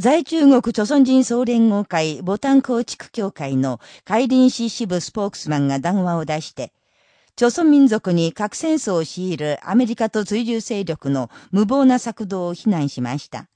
在中国朝鮮人総連合会ボタン構築協会の海林市支部スポークスマンが談話を出して、朝鮮民族に核戦争を強いるアメリカと追従勢力の無謀な策動を非難しました。